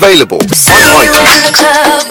Available on See you in iTunes.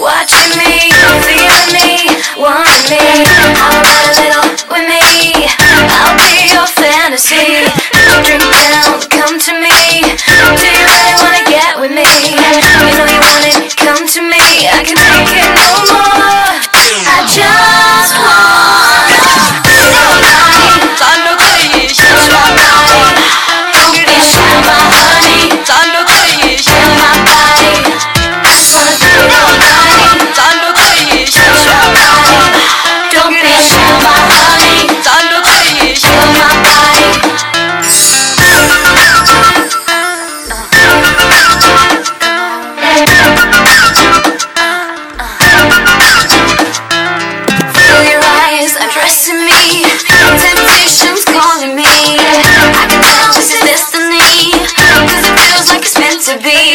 To be.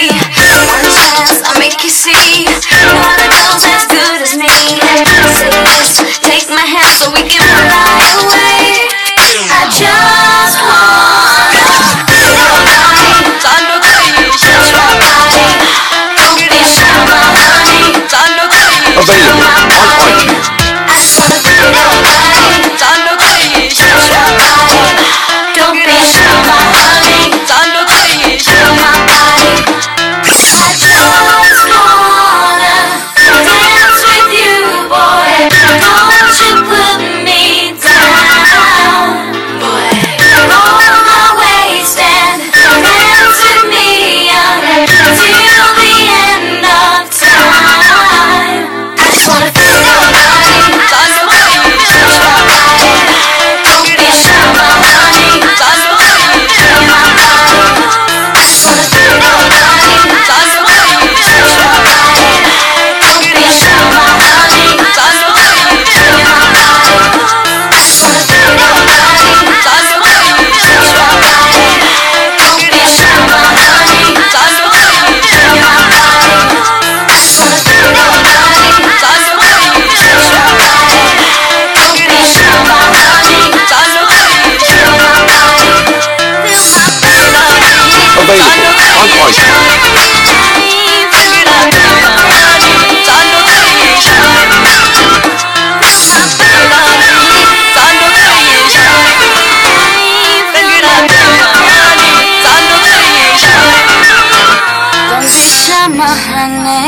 내